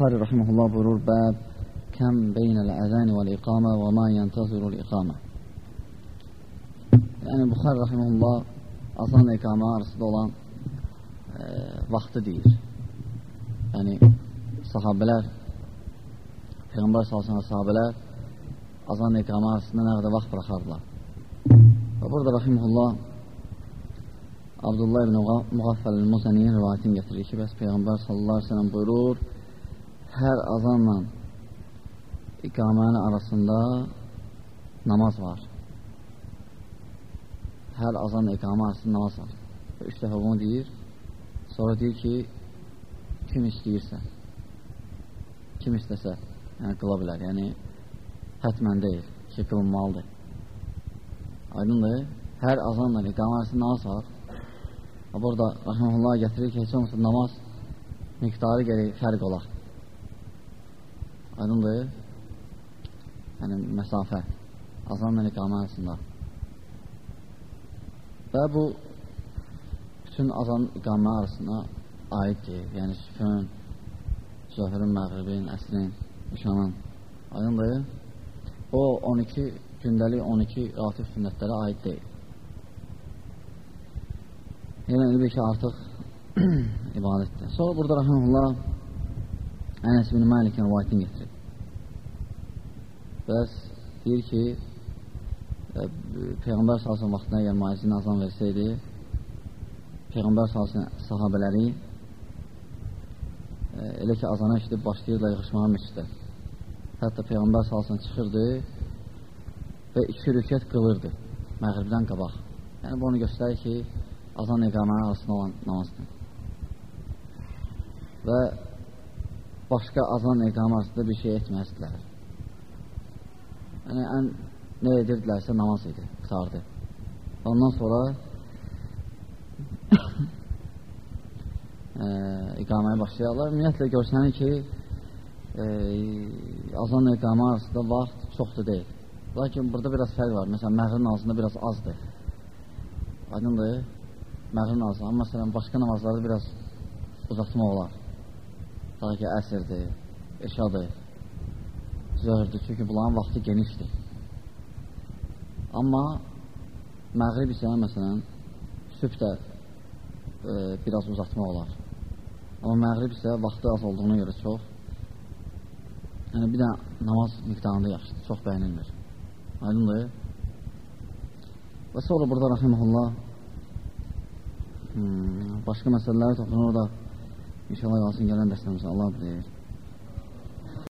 Buxari rahimehullah buyurur, bəb kəm beynəl əzəni vəl iqamə və ma yəntəzirul iqamə. Yəni, Buxari rahimehullah azan iqamə arasında olan e, vaxtı deyir. Yəni, sahabələr, Peyğəmbər salsana sahabələr azan iqamə arasında nə qədər vaxt buraxardılar. Və burada rahimehullah Abdullah ibn Müğaffəl Musəniyin rivayətini getirir ki, bəs Peyğəmbər sallallahu aleyhi ve sellem buyurur, hər azanla iqamənin arasında namaz var. Hər azanla iqamə arasında namaz var. Üç dəfə bunu deyir. Sonra deyir ki, kim istəyirsə, kim istəsə, yəni qıla bilər. Yəni, hətmən deyil ki, qılınmalıdır. Aydındır, hər azanla iqamə arasında namaz var. Burada Rəhməlullah gətirir ki, heç olmasa namaz miqdarı gəlir fərq olar. Aydındır? Yəni, məsafə. Azanla iqamə arasında. Və bu bütün azan iqamə arasında aiddir. Yəni, süfün, zöhrün, məğribin, əslin, nişanın. Aydındır? O 12 gündəlik 12 ratif sünnətlərə aid deyil. Yəni, elə bir ki, artıq ibadətdir. Sonra burada Rəhməlullah Ənəs bin Məlikin rivayətini getirir. Bəs deyir ki, e, Peyğəmbər salsın vaxtına əgər müəzzin azan versəydi, Peyğəmbər salsın sahabələri e, elə ki, azana işləyib başlayırlar yığışmağa məsciddə. Hətta Peyğəmbər salsın çıxırdı və iki rükət qılırdı məğribdən qabaq. Yəni, bu onu göstərir ki, azan iqamənin arasında olan namazdır. Və başqa azan iqamə arasında bir şey etməzdilər. Yəni, ən nə edirdilərsə namaz idi, qutardı. Ondan sonra e, iqaməyə başlayarlar. Ümumiyyətlə görsənir ki, e, azan iqamə arasında vaxt çoxdur deyil. Lakin burada biraz fərq var. Məsələn, məğrin ağzında biraz azdır. Aydındır məğrin azı. Amma məsələn, başqa namazlarda biraz uzatma olar. Ta ki, əsrdir, eşadır, zöhrdür. Çünki bunların vaxtı genişdir. Amma məğrib isə, məsələn, sübh də e, biraz uzatma olar. Amma məğrib isə vaxtı az olduğuna görə çox. Yəni, bir də namaz miqdarında yaxşıdır, çox bəyənilmir. Aydındır. Və sonra burada rəhiməhullah Hmm, başqa məsələləri toxunur da inşallah qalsın gələn dəstəmizə Allah bilir.